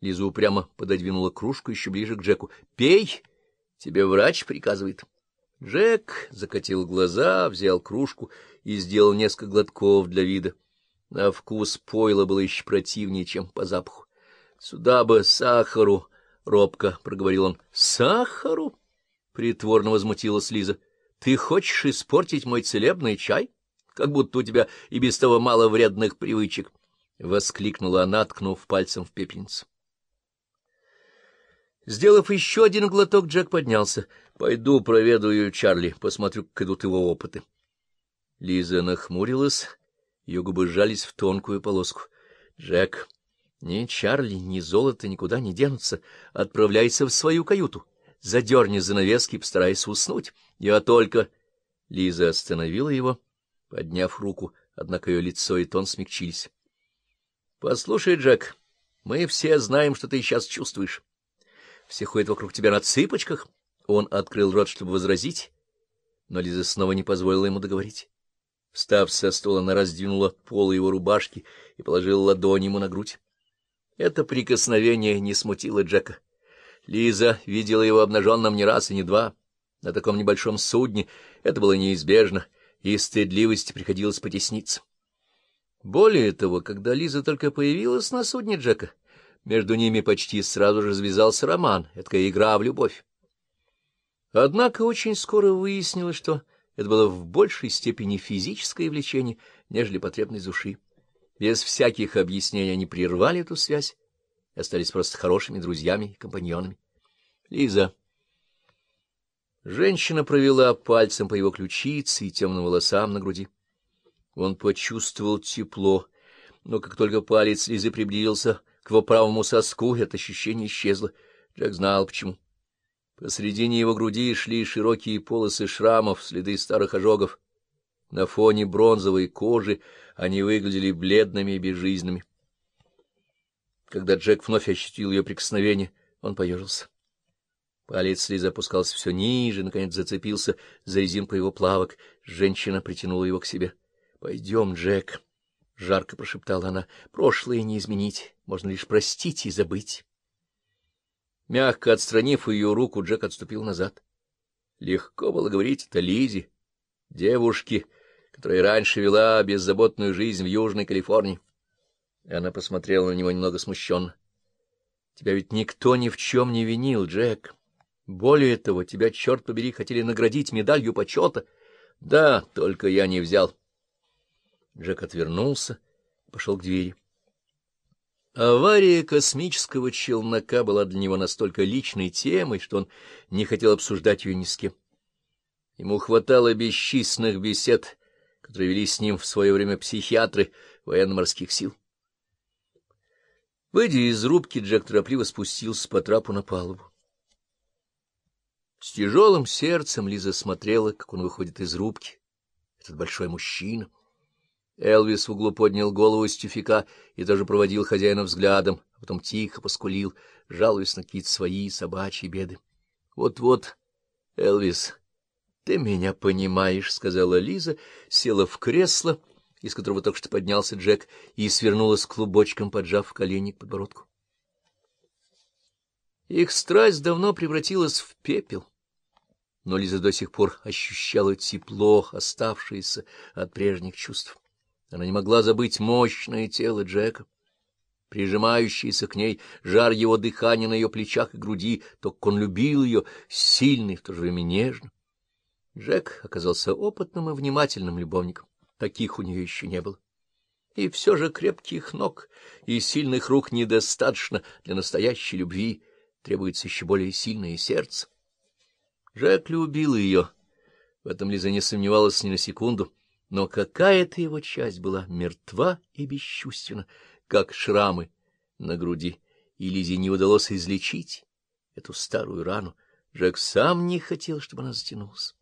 Лиза упрямо пододвинула кружку еще ближе к Джеку. — Пей! Тебе врач приказывает. Джек закатил глаза, взял кружку и сделал несколько глотков для вида. На вкус пойла было еще противнее, чем по запаху. — Сюда бы сахару! — робко проговорил он. — Сахару? — притворно возмутилась Лиза. — Ты хочешь испортить мой целебный чай? Как будто у тебя и без того мало вредных привычек! — воскликнула она, ткнув пальцем в пепельницу. Сделав еще один глоток, Джек поднялся. — Пойду проведаю Чарли, посмотрю, как идут его опыты. Лиза нахмурилась, ее губы сжались в тонкую полоску. — Джек, ни Чарли, ни золото никуда не денутся. Отправляйся в свою каюту. Задерни занавески, постарайся уснуть. Я только... Лиза остановила его, подняв руку, однако ее лицо и тон смягчились. — Послушай, Джек, мы все знаем, что ты сейчас чувствуешь. Все ходят вокруг тебя на цыпочках. Он открыл рот, чтобы возразить, но Лиза снова не позволила ему договорить. Встав со стола, она раздвинула полы его рубашки и положила ладонь ему на грудь. Это прикосновение не смутило Джека. Лиза видела его обнаженным не раз и не два. На таком небольшом судне это было неизбежно, и стыдливости приходилось потесниться. Более того, когда Лиза только появилась на судне Джека, между ними почти сразу же завязался роман, такая игра в любовь. Однако очень скоро выяснилось, что это было в большей степени физическое влечение, нежели потребность души. Без всяких объяснений они прервали эту связь и остались просто хорошими друзьями и компаньонами. Лиза. Женщина провела пальцем по его ключице и темным волосам на груди. Он почувствовал тепло, но как только палец Лизы приблизился к его правому соску это ощущение исчезло. Джек знал, почему. Посредине его груди шли широкие полосы шрамов, следы старых ожогов. На фоне бронзовой кожи они выглядели бледными и безжизненными. Когда Джек вновь ощутил ее прикосновение, он поежился. Палец Лизы опускался все ниже, наконец зацепился за резинку его плавок. Женщина притянула его к себе. — Пойдем, Джек. — жарко прошептала она. — Прошлое не изменить, можно лишь простить и забыть. Мягко отстранив ее руку, Джек отступил назад. Легко было говорить это Лизе, девушке, которая раньше вела беззаботную жизнь в Южной Калифорнии. И она посмотрела на него немного смущенно. — Тебя ведь никто ни в чем не винил, Джек. Более того, тебя, черт побери, хотели наградить медалью почета. Да, только я не взял. — Джек отвернулся и пошел к двери. Авария космического челнока была для него настолько личной темой, что он не хотел обсуждать ее ни с кем. Ему хватало бесчисленных бесед, которые вели с ним в свое время психиатры военно-морских сил. Выйдя из рубки, Джек торопливо спустился по трапу на палубу. С тяжелым сердцем Лиза смотрела, как он выходит из рубки, этот большой мужчина. Элвис в углу поднял голову с тюфика и даже проводил хозяина взглядом, а потом тихо поскулил, жалуясь на какие-то свои собачьи беды. Вот — Вот-вот, Элвис, ты меня понимаешь, — сказала Лиза, села в кресло, из которого только что поднялся Джек, и свернулась клубочком, поджав колени к подбородку. Их страсть давно превратилась в пепел, но Лиза до сих пор ощущала тепло, оставшееся от прежних чувств. Она не могла забыть мощное тело Джека, прижимающийся к ней жар его дыхания на ее плечах и груди, то, как он любил ее, сильный, в то же время нежно. Джек оказался опытным и внимательным любовником. Таких у нее еще не было. И все же крепких ног и сильных рук недостаточно для настоящей любви, требуется еще более сильное сердце. Джек любил ее. В этом Лиза не сомневалась ни на секунду но какая-то его часть была мертва и бесчувственна, как шрамы на груди, и Лизе не удалось излечить эту старую рану. Джек сам не хотел, чтобы она затянулась.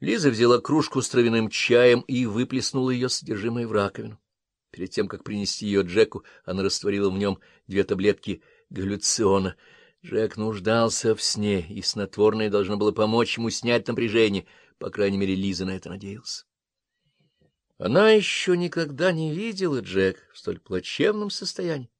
Лиза взяла кружку с травяным чаем и выплеснула ее содержимое в раковину. Перед тем, как принести ее Джеку, она растворила в нем две таблетки галлюциона — Джек нуждался в сне, и снотворное должно было помочь ему снять напряжение, по крайней мере, Лиза на это надеялась. Она еще никогда не видела Джек в столь плачевном состоянии.